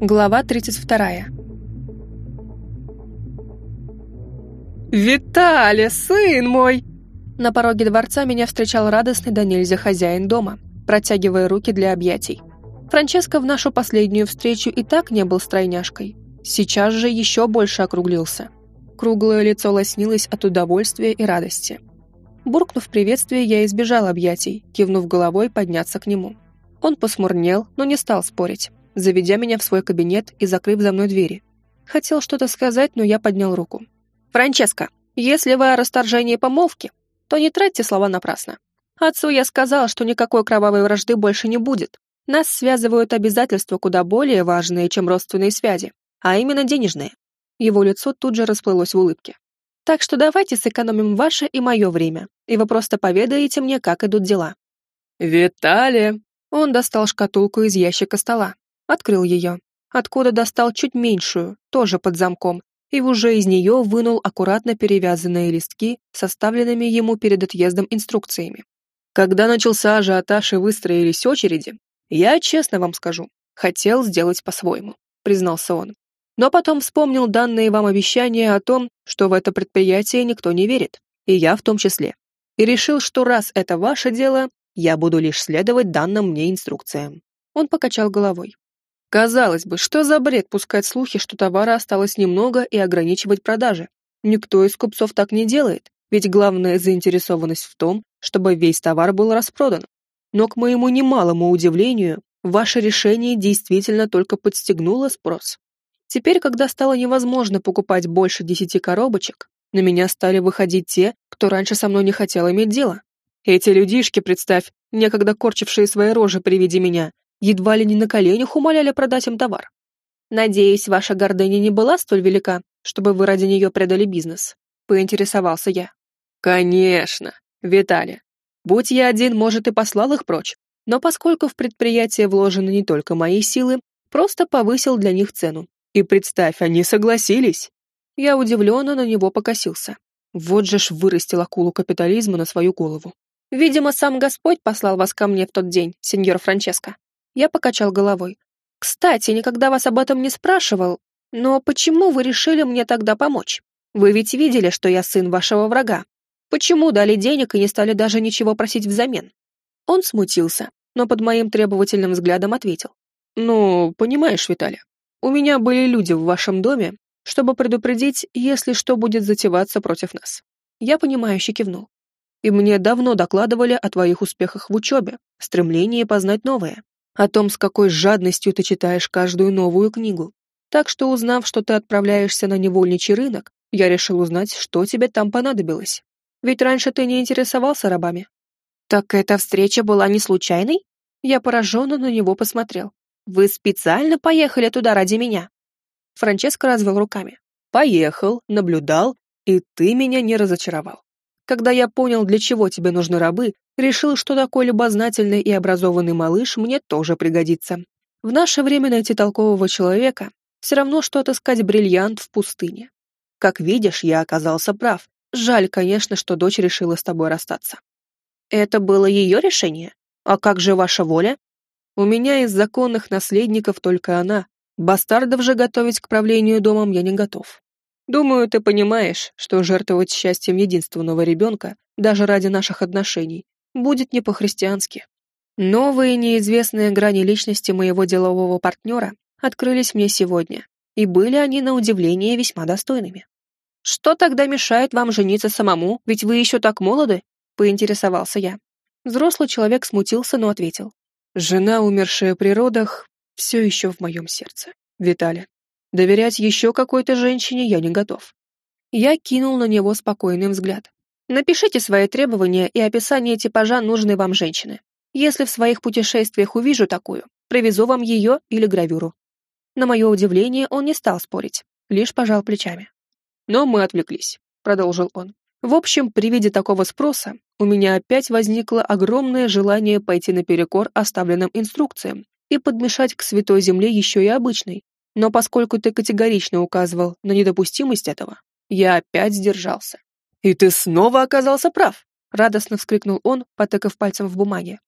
Глава 32. «Виталя, сын мой!» На пороге дворца меня встречал радостный до нельзя хозяин дома, протягивая руки для объятий. Франческо в нашу последнюю встречу и так не был стройняшкой. Сейчас же еще больше округлился. Круглое лицо лоснилось от удовольствия и радости. Буркнув приветствие, я избежал объятий, кивнув головой подняться к нему. Он посмурнел, но не стал спорить заведя меня в свой кабинет и закрыв за мной двери. Хотел что-то сказать, но я поднял руку. «Франческо, если вы о расторжении помолвки, то не тратьте слова напрасно. Отцу я сказал, что никакой кровавой вражды больше не будет. Нас связывают обязательства куда более важные, чем родственные связи, а именно денежные». Его лицо тут же расплылось в улыбке. «Так что давайте сэкономим ваше и мое время, и вы просто поведаете мне, как идут дела». «Виталия!» Он достал шкатулку из ящика стола, Открыл ее. Откуда достал чуть меньшую, тоже под замком, и уже из нее вынул аккуратно перевязанные листки, составленными ему перед отъездом инструкциями. Когда начался ажиотаж и выстроились очереди, я, честно вам скажу, хотел сделать по-своему, признался он. Но потом вспомнил данные вам обещания о том, что в это предприятие никто не верит, и я в том числе. И решил, что раз это ваше дело, я буду лишь следовать данным мне инструкциям. Он покачал головой. Казалось бы, что за бред пускать слухи, что товара осталось немного и ограничивать продажи? Никто из купцов так не делает, ведь главная заинтересованность в том, чтобы весь товар был распродан. Но, к моему немалому удивлению, ваше решение действительно только подстегнуло спрос. Теперь, когда стало невозможно покупать больше десяти коробочек, на меня стали выходить те, кто раньше со мной не хотел иметь дело. Эти людишки, представь, некогда корчившие свои рожи при виде меня, едва ли не на коленях умоляли продать им товар. «Надеюсь, ваша гордыня не была столь велика, чтобы вы ради нее предали бизнес?» — поинтересовался я. «Конечно, Виталий. Будь я один, может, и послал их прочь. Но поскольку в предприятие вложены не только мои силы, просто повысил для них цену. И представь, они согласились!» Я удивленно на него покосился. Вот же ж вырастил акулу капитализма на свою голову. «Видимо, сам Господь послал вас ко мне в тот день, сеньор Франческо», я покачал головой. «Кстати, никогда вас об этом не спрашивал, но почему вы решили мне тогда помочь? Вы ведь видели, что я сын вашего врага. Почему дали денег и не стали даже ничего просить взамен?» Он смутился, но под моим требовательным взглядом ответил. «Ну, понимаешь, Виталий, у меня были люди в вашем доме, чтобы предупредить, если что будет затеваться против нас». Я понимающе кивнул. «И мне давно докладывали о твоих успехах в учебе, стремлении познать новое о том, с какой жадностью ты читаешь каждую новую книгу. Так что, узнав, что ты отправляешься на невольничий рынок, я решил узнать, что тебе там понадобилось. Ведь раньше ты не интересовался рабами. Так эта встреча была не случайной? Я пораженно на него посмотрел. Вы специально поехали туда ради меня? Франческо развел руками. Поехал, наблюдал, и ты меня не разочаровал. Когда я понял, для чего тебе нужны рабы, решил, что такой любознательный и образованный малыш мне тоже пригодится. В наше время найти толкового человека все равно, что отыскать бриллиант в пустыне. Как видишь, я оказался прав. Жаль, конечно, что дочь решила с тобой расстаться. Это было ее решение? А как же ваша воля? У меня из законных наследников только она. Бастардов же готовить к правлению домом я не готов. Думаю, ты понимаешь, что жертвовать счастьем единственного ребенка, даже ради наших отношений, будет не по-христиански. Новые неизвестные грани личности моего делового партнера открылись мне сегодня, и были они, на удивление, весьма достойными. «Что тогда мешает вам жениться самому, ведь вы еще так молоды?» — поинтересовался я. Взрослый человек смутился, но ответил. «Жена, умершая при родах, все еще в моем сердце, Виталя. Доверять еще какой-то женщине я не готов. Я кинул на него спокойный взгляд. Напишите свои требования и описание типажа нужной вам женщины. Если в своих путешествиях увижу такую, привезу вам ее или гравюру. На мое удивление, он не стал спорить, лишь пожал плечами. Но мы отвлеклись, продолжил он. В общем, при виде такого спроса у меня опять возникло огромное желание пойти наперекор оставленным инструкциям и подмешать к святой земле еще и обычный, но поскольку ты категорично указывал на недопустимость этого, я опять сдержался. «И ты снова оказался прав!» — радостно вскрикнул он, потыкав пальцем в бумаге.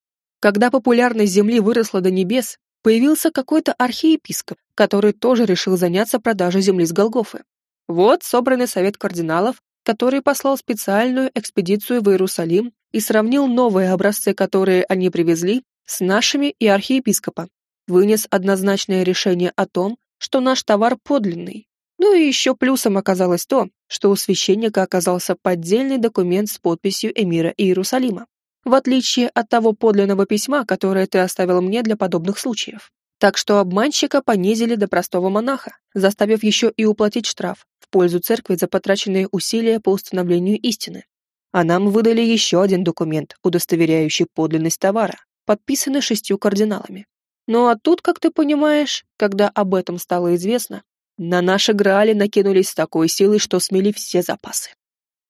Когда популярность Земли выросла до небес, появился какой-то архиепископ, который тоже решил заняться продажей земли с Голгофы. Вот собранный совет кардиналов, который послал специальную экспедицию в Иерусалим и сравнил новые образцы, которые они привезли, с нашими и архиепископа. Вынес однозначное решение о том, что наш товар подлинный. Ну и еще плюсом оказалось то, что у священника оказался поддельный документ с подписью эмира Иерусалима в отличие от того подлинного письма, которое ты оставил мне для подобных случаев. Так что обманщика понизили до простого монаха, заставив еще и уплатить штраф в пользу церкви за потраченные усилия по установлению истины. А нам выдали еще один документ, удостоверяющий подлинность товара, подписанный шестью кардиналами. Ну а тут, как ты понимаешь, когда об этом стало известно, на наши Граали накинулись с такой силой, что смели все запасы.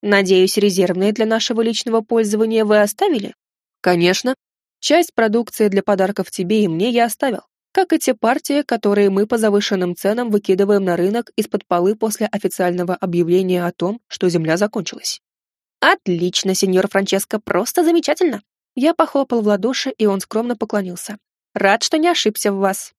Надеюсь, резервные для нашего личного пользования вы оставили? Конечно. Часть продукции для подарков тебе и мне я оставил, как и те партии, которые мы по завышенным ценам выкидываем на рынок из-под полы после официального объявления о том, что земля закончилась. Отлично, сеньор Франческо, просто замечательно. Я похлопал в ладоши, и он скромно поклонился. Рад, что не ошибся в вас.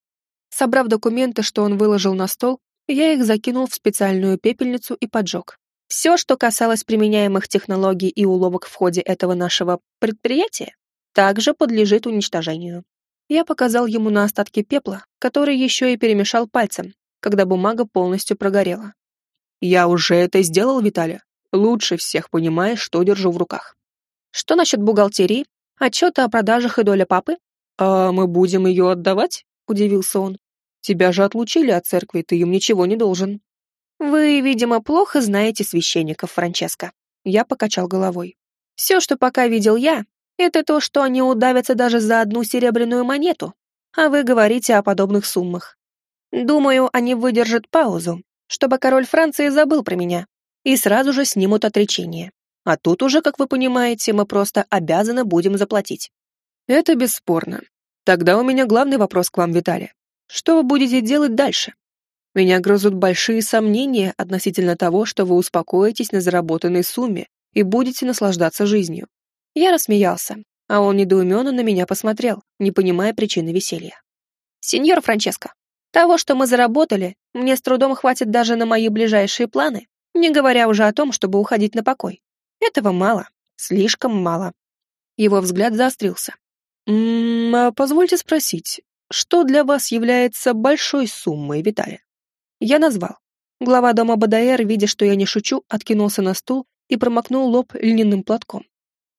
Собрав документы, что он выложил на стол, я их закинул в специальную пепельницу и поджег. Все, что касалось применяемых технологий и уловок в ходе этого нашего предприятия, также подлежит уничтожению. Я показал ему на остатки пепла, который еще и перемешал пальцем, когда бумага полностью прогорела. «Я уже это сделал, Виталя. Лучше всех понимаешь, что держу в руках. Что насчет бухгалтерии? Отчеты о продажах и доля папы? А мы будем ее отдавать?» — удивился он. «Тебя же отлучили от церкви, ты им ничего не должен». «Вы, видимо, плохо знаете священников, Франческо». Я покачал головой. «Все, что пока видел я, это то, что они удавятся даже за одну серебряную монету, а вы говорите о подобных суммах. Думаю, они выдержат паузу, чтобы король Франции забыл про меня, и сразу же снимут отречение. А тут уже, как вы понимаете, мы просто обязаны будем заплатить». «Это бесспорно. Тогда у меня главный вопрос к вам, Виталий. Что вы будете делать дальше?» Меня грызут большие сомнения относительно того, что вы успокоитесь на заработанной сумме и будете наслаждаться жизнью. Я рассмеялся, а он недоуменно на меня посмотрел, не понимая причины веселья. «Сеньор Франческо, того, что мы заработали, мне с трудом хватит даже на мои ближайшие планы, не говоря уже о том, чтобы уходить на покой. Этого мало, слишком мало». Его взгляд заострился. «М -м, а позвольте спросить, что для вас является большой суммой, Виталий?» Я назвал. Глава дома Бадаэр, видя, что я не шучу, откинулся на стул и промокнул лоб льняным платком.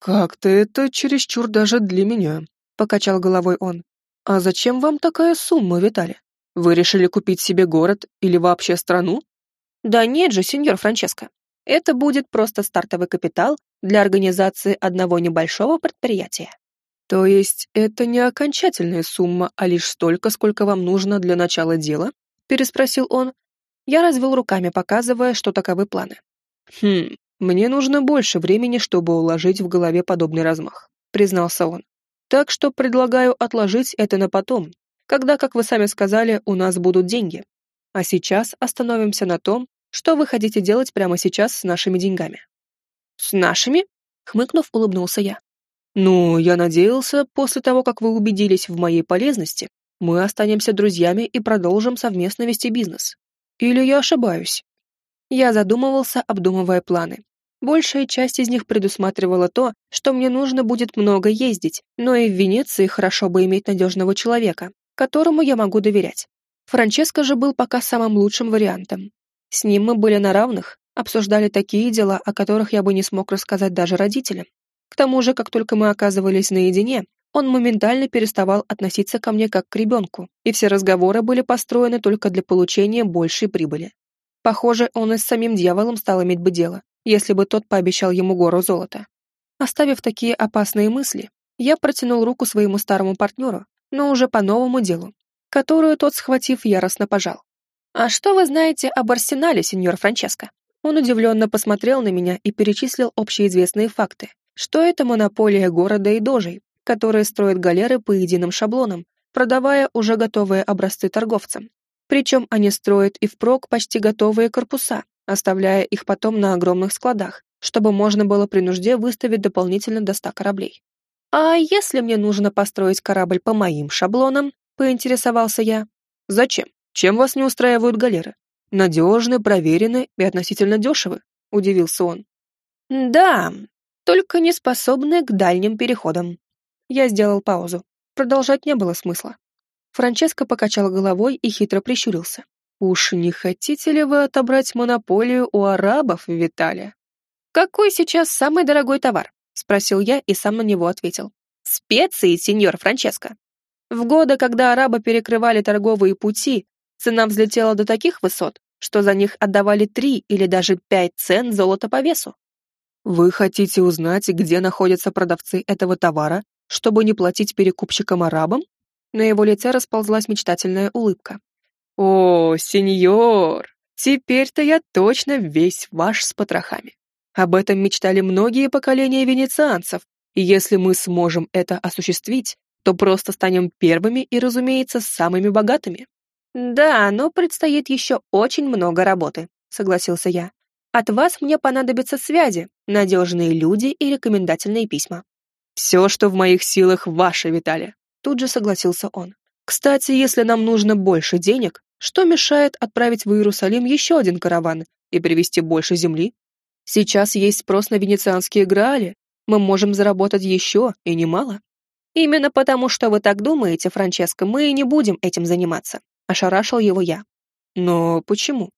«Как-то это чересчур даже для меня», — покачал головой он. «А зачем вам такая сумма, Виталий? Вы решили купить себе город или вообще страну?» «Да нет же, сеньор Франческо. Это будет просто стартовый капитал для организации одного небольшого предприятия». «То есть это не окончательная сумма, а лишь столько, сколько вам нужно для начала дела?» переспросил он. Я развел руками, показывая, что таковы планы. «Хм, мне нужно больше времени, чтобы уложить в голове подобный размах», признался он. «Так что предлагаю отложить это на потом, когда, как вы сами сказали, у нас будут деньги. А сейчас остановимся на том, что вы хотите делать прямо сейчас с нашими деньгами». «С нашими?» — хмыкнув, улыбнулся я. «Ну, я надеялся, после того, как вы убедились в моей полезности, мы останемся друзьями и продолжим совместно вести бизнес. Или я ошибаюсь? Я задумывался, обдумывая планы. Большая часть из них предусматривала то, что мне нужно будет много ездить, но и в Венеции хорошо бы иметь надежного человека, которому я могу доверять. Франческо же был пока самым лучшим вариантом. С ним мы были на равных, обсуждали такие дела, о которых я бы не смог рассказать даже родителям. К тому же, как только мы оказывались наедине, он моментально переставал относиться ко мне как к ребенку, и все разговоры были построены только для получения большей прибыли. Похоже, он и с самим дьяволом стал иметь бы дело, если бы тот пообещал ему гору золота. Оставив такие опасные мысли, я протянул руку своему старому партнеру, но уже по новому делу, которую тот, схватив, яростно пожал. «А что вы знаете об арсенале, сеньор Франческо?» Он удивленно посмотрел на меня и перечислил общеизвестные факты, что это монополия города и дожей, которые строят галеры по единым шаблонам, продавая уже готовые образцы торговцам. Причем они строят и впрок почти готовые корпуса, оставляя их потом на огромных складах, чтобы можно было при нужде выставить дополнительно до 100 кораблей. А если мне нужно построить корабль по моим шаблонам, — поинтересовался я. «Зачем? Чем вас не устраивают галеры? Надежны, проверены и относительно дешевы», — удивился он. «Да, только не способны к дальним переходам». Я сделал паузу. Продолжать не было смысла. Франческо покачал головой и хитро прищурился. «Уж не хотите ли вы отобрать монополию у арабов, Виталия?» «Какой сейчас самый дорогой товар?» — спросил я и сам на него ответил. «Специи, сеньор Франческо. В годы, когда арабы перекрывали торговые пути, цена взлетела до таких высот, что за них отдавали три или даже пять цен золота по весу. Вы хотите узнать, где находятся продавцы этого товара, чтобы не платить перекупщикам-арабам? На его лице расползлась мечтательная улыбка. О, сеньор, теперь-то я точно весь ваш с потрохами. Об этом мечтали многие поколения венецианцев, и если мы сможем это осуществить, то просто станем первыми и, разумеется, самыми богатыми. Да, но предстоит еще очень много работы, согласился я. От вас мне понадобятся связи, надежные люди и рекомендательные письма. Все, что в моих силах, ваше, Виталий. Тут же согласился он. Кстати, если нам нужно больше денег, что мешает отправить в Иерусалим еще один караван и привезти больше земли? Сейчас есть спрос на венецианские граали. Мы можем заработать еще, и немало. Именно потому, что вы так думаете, Франческо, мы и не будем этим заниматься. Ошарашил его я. Но почему?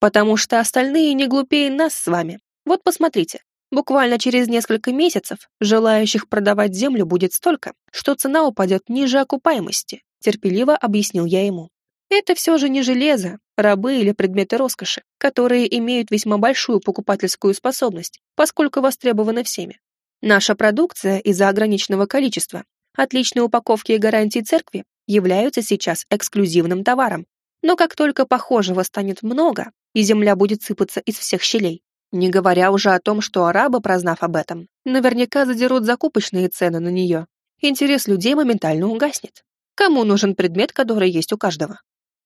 Потому что остальные не глупее нас с вами. Вот посмотрите. Буквально через несколько месяцев желающих продавать землю будет столько, что цена упадет ниже окупаемости, терпеливо объяснил я ему. Это все же не железо, рабы или предметы роскоши, которые имеют весьма большую покупательскую способность, поскольку востребованы всеми. Наша продукция из-за ограниченного количества, отличной упаковки и гарантий церкви являются сейчас эксклюзивным товаром. Но как только похожего станет много, и земля будет сыпаться из всех щелей, не говоря уже о том, что арабы, прознав об этом, наверняка задерут закупочные цены на нее, интерес людей моментально угаснет. Кому нужен предмет, который есть у каждого?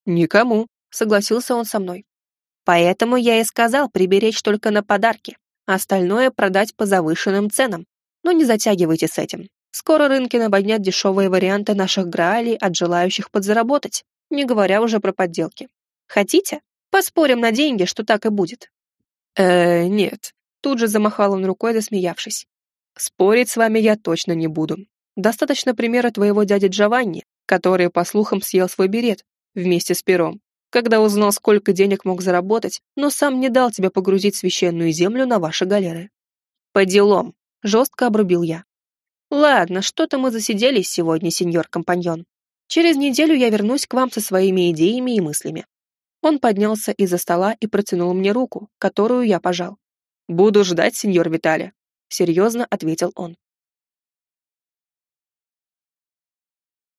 «Никому», — согласился он со мной. «Поэтому я и сказал приберечь только на подарки, остальное продать по завышенным ценам. Но не затягивайте с этим. Скоро рынки наводнят дешевые варианты наших граалей от желающих подзаработать, не говоря уже про подделки. Хотите? Поспорим на деньги, что так и будет». «Э, нет», — тут же замахал он рукой, засмеявшись. «Спорить с вами я точно не буду. Достаточно примера твоего дяди Джованни, который, по слухам, съел свой берет, вместе с пером, когда узнал, сколько денег мог заработать, но сам не дал тебе погрузить священную землю на ваши галеры. По делам, жестко обрубил я. Ладно, что-то мы засиделись сегодня, сеньор-компаньон. Через неделю я вернусь к вам со своими идеями и мыслями. Он поднялся из-за стола и протянул мне руку, которую я пожал. «Буду ждать, сеньор Виталий», — серьезно ответил он.